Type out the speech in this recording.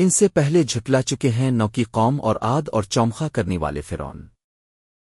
ان سے پہلے جھٹلا چکے ہیں نو کی قوم اور آد اور چومخا کرنے والے فرون